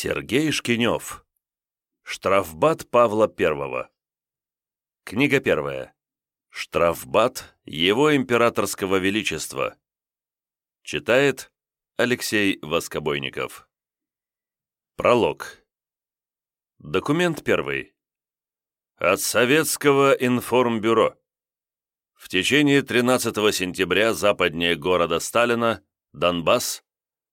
Сергей Шкинев. Штрафбат Павла I. Книга первая. Штрафбат Его Императорского Величества. Читает Алексей Воскобойников. Пролог. Документ первый. От Советского информбюро. В течение 13 сентября западнее города Сталина, Донбасс,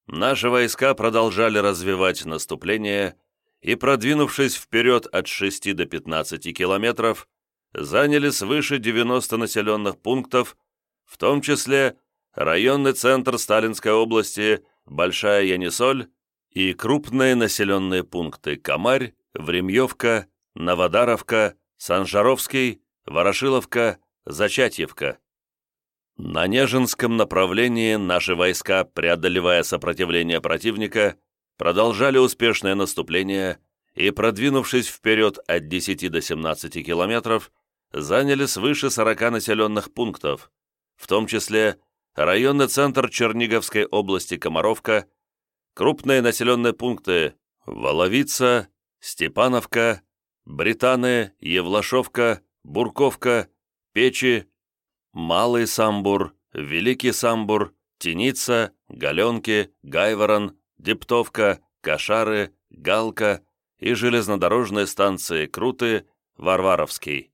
наши войска продолжали развивать наступление и, продвинувшись вперед от 6 до 15 километров, заняли свыше 90 населенных пунктов, в том числе районный центр Сталинской области, Большая Янисоль и крупные населенные пункты Камарь, Времьевка, Новодаровка, Санжаровский, Ворошиловка, Зачатьевка. На Нежинском направлении наши войска, преодолевая сопротивление противника, продолжали успешное наступление и, продвинувшись вперед от 10 до 17 километров, заняли свыше 40 населенных пунктов, в том числе районный центр Черниговской области Комаровка, крупные населенные пункты Воловица, Степановка, Британы, Евлашовка, Бурковка, Печи, Малый Самбур, Великий Самбур, Теница, Галенки, Гайворон, Дептовка, Кошары, Галка и железнодорожные станции Круты, Варваровский.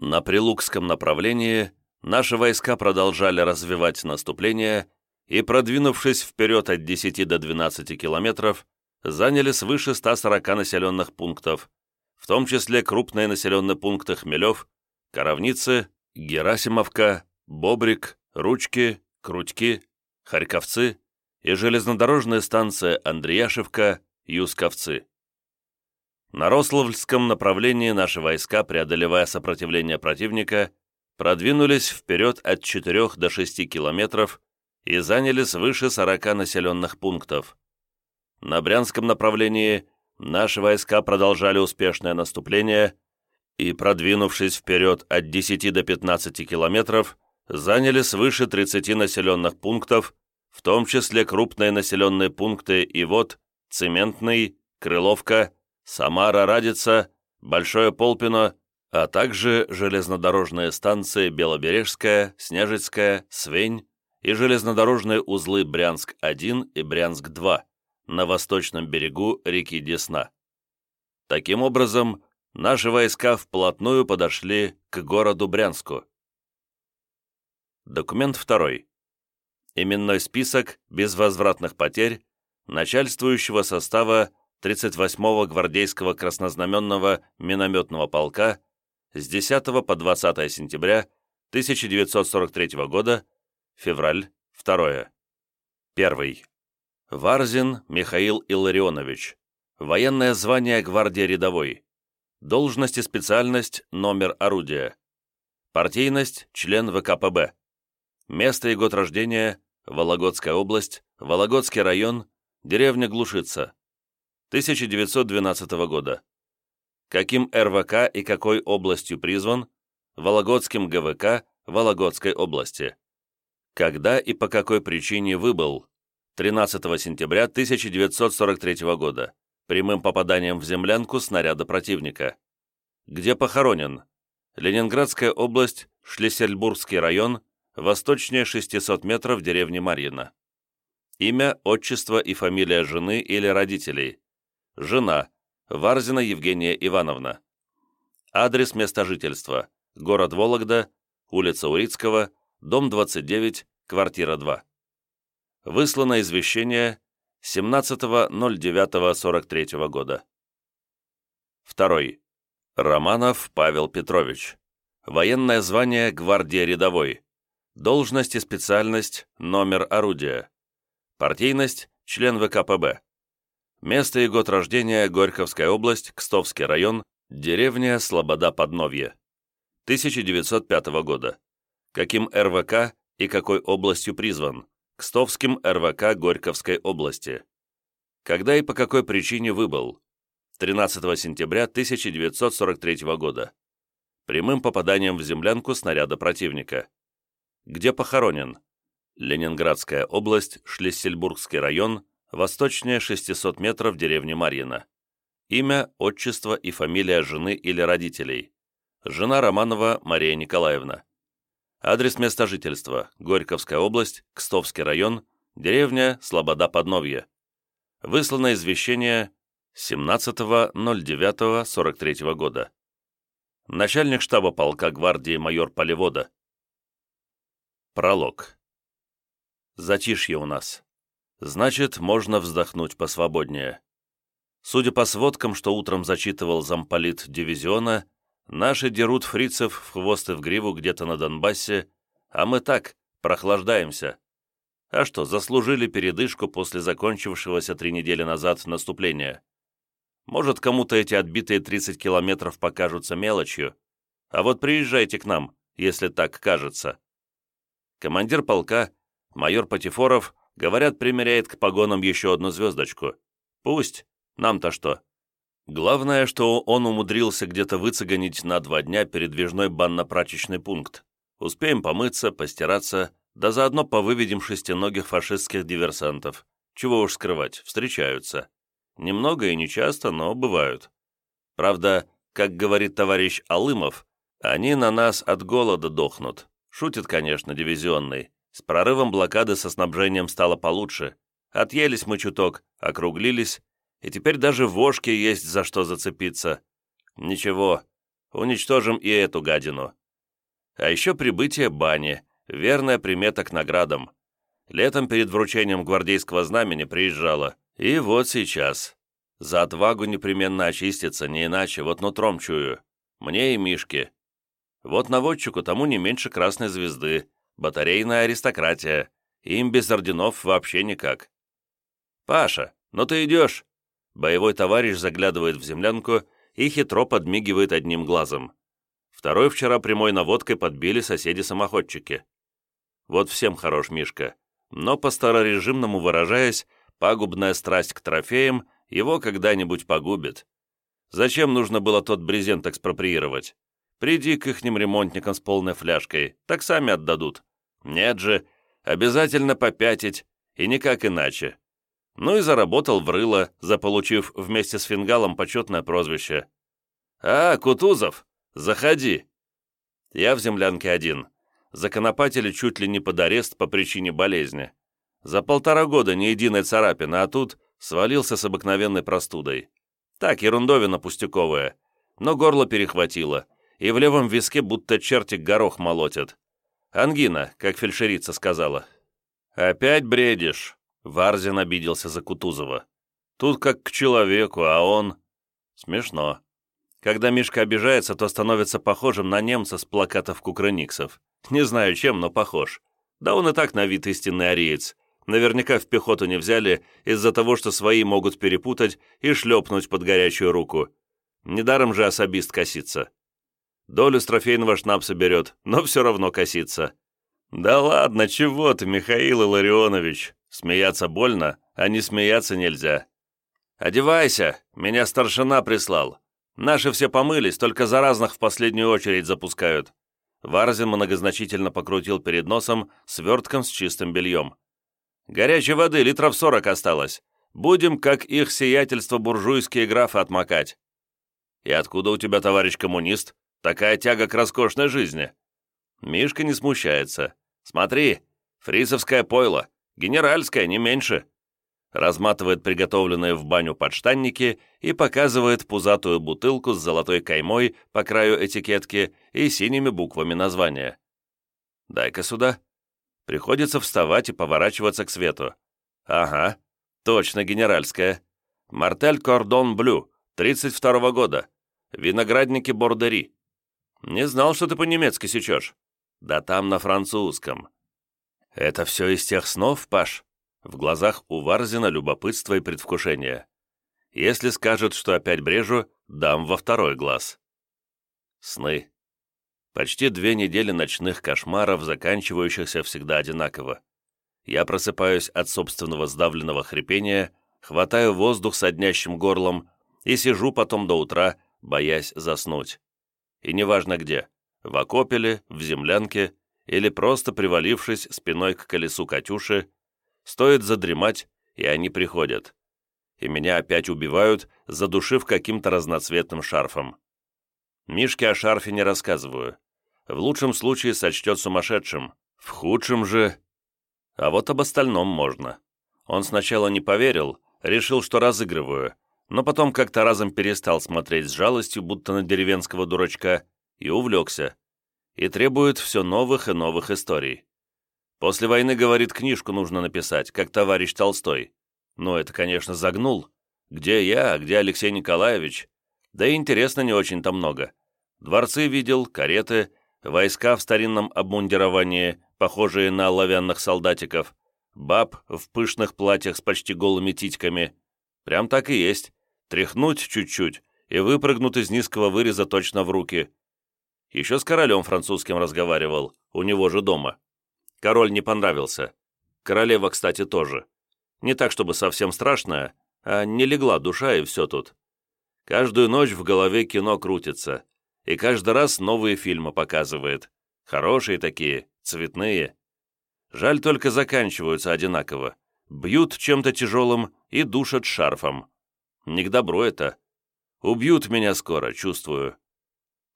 На Прилукском направлении наши войска продолжали развивать наступление и, продвинувшись вперед от 10 до 12 километров, заняли свыше 140 населенных пунктов, в том числе крупные населенные пункты Хмелев, Коровницы, Герасимовка, Бобрик, Ручки, Крутьки, Харьковцы и железнодорожная станция Андреяшевка, Юсковцы. На Рославльском направлении наши войска, преодолевая сопротивление противника, продвинулись вперед от 4 до 6 километров и заняли свыше 40 населенных пунктов. На Брянском направлении наши войска продолжали успешное наступление и, продвинувшись вперед от 10 до 15 километров, заняли свыше 30 населенных пунктов, в том числе крупные населенные пункты Ивот, Цементный, Крыловка, Самара-Радица, Большое Полпино, а также железнодорожные станции Белобережская, Снежецкая, Свень и железнодорожные узлы Брянск-1 и Брянск-2 на восточном берегу реки Десна. Таким образом, наши войска вплотную подошли к городу Брянску. Документ второй. Именной список безвозвратных потерь начальствующего состава 38-го гвардейского краснознаменного минометного полка с 10 по 20 сентября 1943 года, февраль 2. 1. Варзин Михаил Илларионович. Военное звание гвардия рядовой. Должность и специальность номер орудия. Партийность член ВКПБ. Место и год рождения Вологодская область, Вологодский район, деревня Глушица. 1912 года. Каким РВК и какой областью призван? Вологодским ГВК Вологодской области. Когда и по какой причине выбыл? 13 сентября 1943 года прямым попаданием в землянку снаряда противника. Где похоронен? Ленинградская область, Шлиссельбургский район, восточнее 600 метров деревни Марьино. Имя, отчество и фамилия жены или родителей. Жена. Варзина Евгения Ивановна. Адрес места жительства. Город Вологда, улица Урицкого, дом 29, квартира 2. Выслано извещение 17.09.43 года. Второй. Романов Павел Петрович. Военное звание гвардия рядовой. Должность и специальность номер орудия. Партийность член ВКПБ. Место и год рождения Горьковская область, Кстовский район, деревня Слобода-Подновье. 1905 года. Каким РВК и какой областью призван? Кстовским РВК Горьковской области. Когда и по какой причине выбыл? 13 сентября 1943 года. Прямым попаданием в землянку снаряда противника. Где похоронен? Ленинградская область, Шлиссельбургский район, Восточнее 600 метров деревни Марьина. Имя, отчество и фамилия жены или родителей. Жена Романова Мария Николаевна. Адрес места жительства. Горьковская область, Кстовский район, деревня Слобода-Подновье. Выслано извещение 17.09.43 года. Начальник штаба полка гвардии майор Полевода. Пролог. Затишье у нас. Значит, можно вздохнуть посвободнее. Судя по сводкам, что утром зачитывал замполит дивизиона, наши дерут фрицев в хвост и в гриву где-то на Донбассе, а мы так, прохлаждаемся. А что, заслужили передышку после закончившегося три недели назад наступления. Может, кому-то эти отбитые 30 километров покажутся мелочью, а вот приезжайте к нам, если так кажется. Командир полка, майор Патифоров, говорят, примеряет к погонам еще одну звездочку. Пусть, нам-то что? Главное, что он умудрился где-то выцегонить на два дня передвижной банно-прачечный пункт. Успеем помыться, постираться, да заодно повыведем шестиногих фашистских диверсантов. Чего уж скрывать, встречаются. Немного и нечасто, но бывают. Правда, как говорит товарищ Алымов, они на нас от голода дохнут. Шутит, конечно, дивизионный. С прорывом блокады со снабжением стало получше. Отъелись мы чуток, округлились, и теперь даже вошке есть за что зацепиться. Ничего, уничтожим и эту гадину. А еще прибытие бани, верная примета к наградам. Летом перед вручением гвардейского знамени приезжала, и вот сейчас. За отвагу непременно очиститься, не иначе, вот нутром чую. Мне и Мишке. Вот наводчику тому не меньше красной звезды, батарейная аристократия. Им без орденов вообще никак. «Паша, ну ты идешь?» Боевой товарищ заглядывает в землянку и хитро подмигивает одним глазом. Второй вчера прямой наводкой подбили соседи-самоходчики. Вот всем хорош Мишка. Но по старорежимному выражаясь, Пагубная страсть к трофеям его когда-нибудь погубит. Зачем нужно было тот брезент экспроприировать? Приди к ихним ремонтникам с полной фляжкой, так сами отдадут. Нет же, обязательно попятить, и никак иначе. Ну и заработал в рыло, заполучив вместе с фингалом почетное прозвище. «А, Кутузов, заходи!» Я в землянке один. Законопатили чуть ли не под арест по причине болезни. За полтора года ни единой царапины, а тут свалился с обыкновенной простудой. Так, ерундовина пустяковая. Но горло перехватило, и в левом виске будто чертик горох молотят. Ангина, как фельдшерица сказала. «Опять бредишь?» Варзин обиделся за Кутузова. «Тут как к человеку, а он...» Смешно. Когда Мишка обижается, то становится похожим на немца с плакатов кукрыниксов. Не знаю чем, но похож. Да он и так на вид истинный ариец. Наверняка в пехоту не взяли из-за того, что свои могут перепутать и шлепнуть под горячую руку. Недаром же особист косится. Долю с трофейного шнапса берет, но все равно косится. «Да ладно, чего ты, Михаил Илларионович? Смеяться больно, а не смеяться нельзя. Одевайся, меня старшина прислал. Наши все помылись, только заразных в последнюю очередь запускают». Варзин многозначительно покрутил перед носом свертком с чистым бельем. Горячей воды литров сорок осталось. Будем, как их сиятельство буржуйские графы, отмокать. И откуда у тебя, товарищ коммунист, такая тяга к роскошной жизни? Мишка не смущается. Смотри, фрисовское пойло, генеральское, не меньше. Разматывает приготовленные в баню подштанники и показывает пузатую бутылку с золотой каймой по краю этикетки и синими буквами названия. «Дай-ка сюда», Приходится вставать и поворачиваться к свету. Ага, точно генеральская. Мартель Кордон Блю, 32-го года. Виноградники Бордери. Не знал, что ты по-немецки сечешь. Да там на французском. Это все из тех снов, Паш? В глазах у Варзина любопытство и предвкушение. Если скажет, что опять брежу, дам во второй глаз. Сны. Почти две недели ночных кошмаров, заканчивающихся всегда одинаково. Я просыпаюсь от собственного сдавленного хрипения, хватаю воздух с однящим горлом и сижу потом до утра, боясь заснуть. И неважно где, в окопе в землянке или просто привалившись спиной к колесу Катюши, стоит задремать, и они приходят. И меня опять убивают, задушив каким-то разноцветным шарфом. Мишке о шарфе не рассказываю. В лучшем случае сочтет сумасшедшим, в худшем же... А вот об остальном можно. Он сначала не поверил, решил, что разыгрываю, но потом как-то разом перестал смотреть с жалостью, будто на деревенского дурачка, и увлекся. И требует все новых и новых историй. После войны, говорит, книжку нужно написать, как товарищ Толстой. Но это, конечно, загнул. Где я, где Алексей Николаевич? Да и интересно не очень-то много. Дворцы видел, кареты, войска в старинном обмундировании, похожие на оловянных солдатиков, баб в пышных платьях с почти голыми титьками. Прям так и есть. Тряхнуть чуть-чуть, и выпрыгнут из низкого выреза точно в руки. Еще с королем французским разговаривал, у него же дома. Король не понравился. Королева, кстати, тоже. Не так, чтобы совсем страшная, а не легла душа и все тут. Каждую ночь в голове кино крутится, и каждый раз новые фильмы показывает. Хорошие такие, цветные. Жаль, только заканчиваются одинаково. Бьют чем-то тяжелым и душат шарфом. Не к добру это. Убьют меня скоро, чувствую.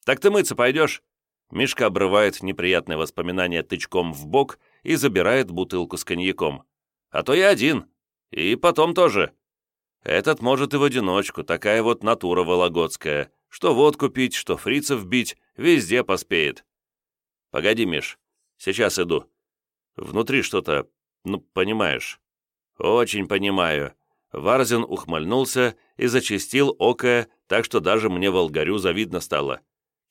Так ты мыться пойдешь? Мишка обрывает неприятные воспоминания тычком в бок и забирает бутылку с коньяком. А то я один. И потом тоже. Этот может и в одиночку, такая вот натура вологодская. Что водку пить, что фрицев бить, везде поспеет. Погоди, Миш, сейчас иду. Внутри что-то, ну, понимаешь. Очень понимаю. Варзин ухмыльнулся и зачистил око, так что даже мне волгарю завидно стало.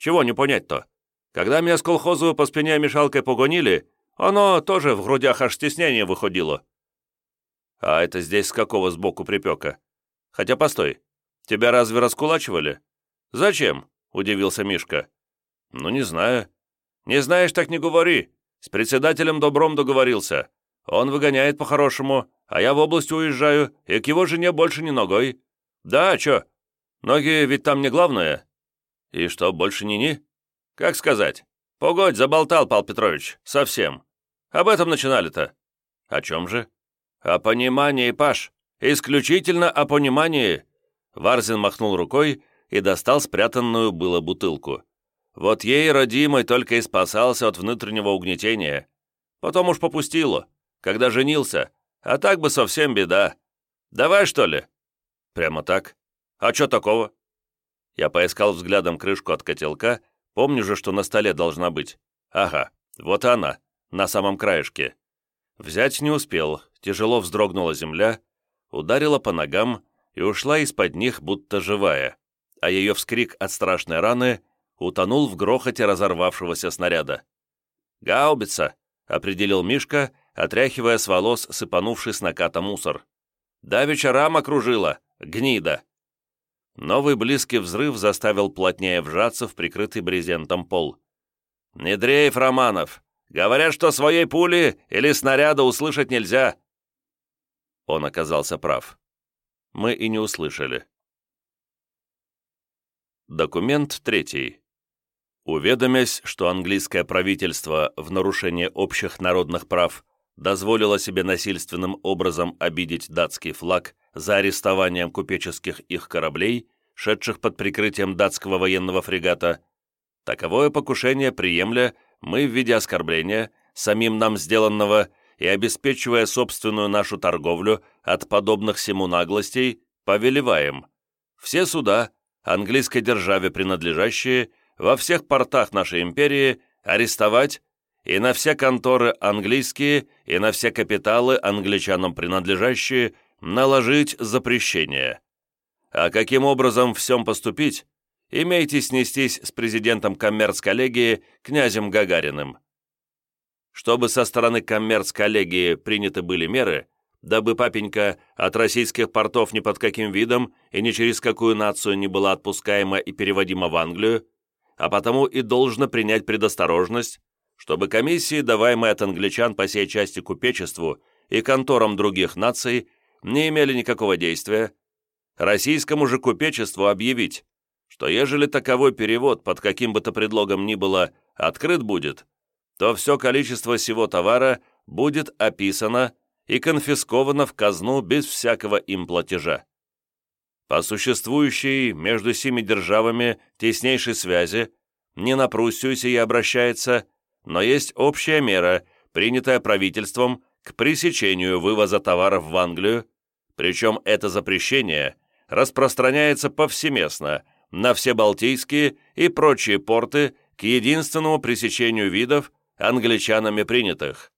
Чего не понять-то? Когда меня с колхозу по спине мешалкой погонили, оно тоже в грудях аж стеснение выходило. А это здесь с какого сбоку припека? Хотя постой, тебя разве раскулачивали? Зачем? Удивился Мишка. Ну, не знаю. Не знаешь, так не говори. С председателем Добром договорился. Он выгоняет по-хорошему, а я в область уезжаю, и к его жене больше ни ногой. Да, а чё? Ноги ведь там не главное. И что, больше ни-ни? Как сказать? Погодь, заболтал, Пал Петрович, совсем. Об этом начинали-то. О чем же? О понимании, Паш. Исключительно о понимании. Варзин махнул рукой и достал спрятанную было бутылку. Вот ей, родимой, только и спасался от внутреннего угнетения. Потом уж попустило, когда женился, а так бы совсем беда. Давай, что ли?» «Прямо так? А что такого?» Я поискал взглядом крышку от котелка, помню же, что на столе должна быть. Ага, вот она, на самом краешке. Взять не успел, тяжело вздрогнула земля, ударила по ногам и ушла из-под них, будто живая, а ее вскрик от страшной раны утонул в грохоте разорвавшегося снаряда. «Гаубица!» — определил Мишка, отряхивая с волос сыпанувший с наката мусор. «Давеча рама кружила! Гнида!» Новый близкий взрыв заставил плотнее вжаться в прикрытый брезентом пол. «Не дрейф, Романов! Говорят, что своей пули или снаряда услышать нельзя!» Он оказался прав. Мы и не услышали. Документ третий. Уведомясь, что английское правительство в нарушение общих народных прав дозволило себе насильственным образом обидеть датский флаг за арестованием купеческих их кораблей, шедших под прикрытием датского военного фрегата, таковое покушение приемля мы в виде оскорбления, самим нам сделанного и обеспечивая собственную нашу торговлю от подобных сему наглостей, повелеваем. Все суда, английской державе принадлежащие, во всех портах нашей империи арестовать и на все конторы английские и на все капиталы англичанам принадлежащие наложить запрещение. А каким образом всем поступить, имейте снестись с президентом коммерц-коллегии князем Гагариным. Чтобы со стороны коммерц-коллегии приняты были меры, дабы папенька от российских портов ни под каким видом и ни через какую нацию не была отпускаема и переводима в Англию, а потому и должно принять предосторожность, чтобы комиссии, даваемые от англичан по сей части купечеству и конторам других наций, не имели никакого действия, российскому же купечеству объявить, что ежели таковой перевод под каким бы то предлогом ни было открыт будет, то все количество сего товара будет описано и конфисковано в казну без всякого им платежа. По существующей между сими державами теснейшей связи не на Пруссию сие обращается, но есть общая мера, принятая правительством к пресечению вывоза товаров в Англию, причем это запрещение распространяется повсеместно на все Балтийские и прочие порты к единственному пресечению видов, англичанами принятых.